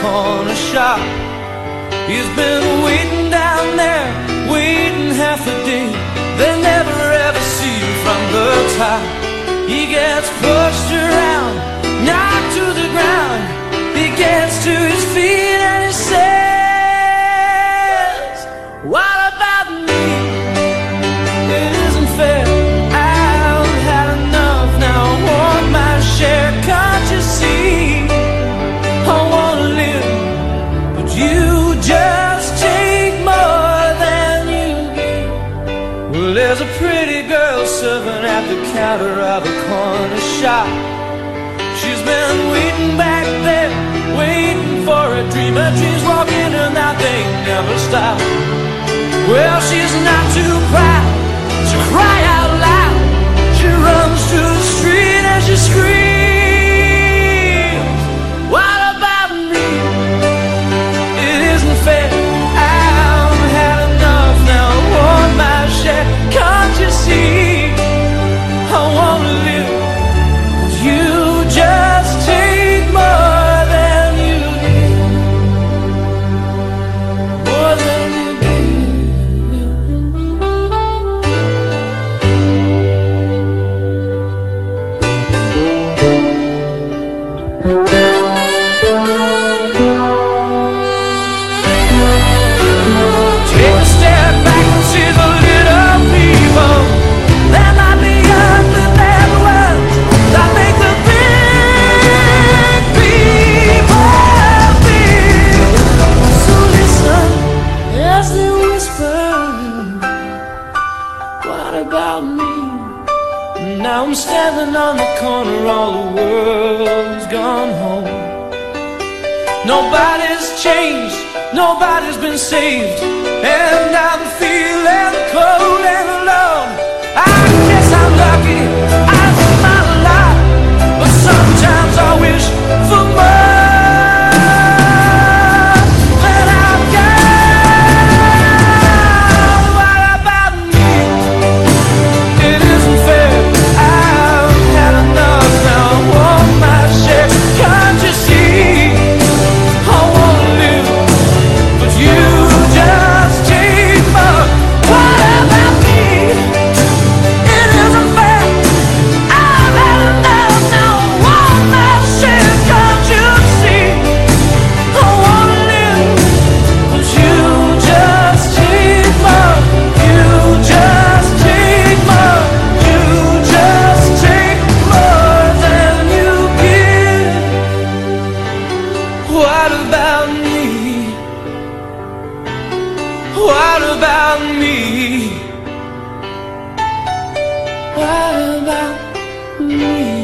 corner shop. He's been waiting down there, waiting half a day. They never ever see him from the top. He gets pushed around, knocked to the ground. He gets to his feet and he says, What there's a pretty girl serving at the counter of a corner shop. She's been waiting back there, waiting for a dream. Her dreams walk in and out, they never stop. Well, she's not too Now I'm standing on the corner, all the world's gone home. Nobody's changed, nobody's been saved, and I'm feeling cold What about me? What about me?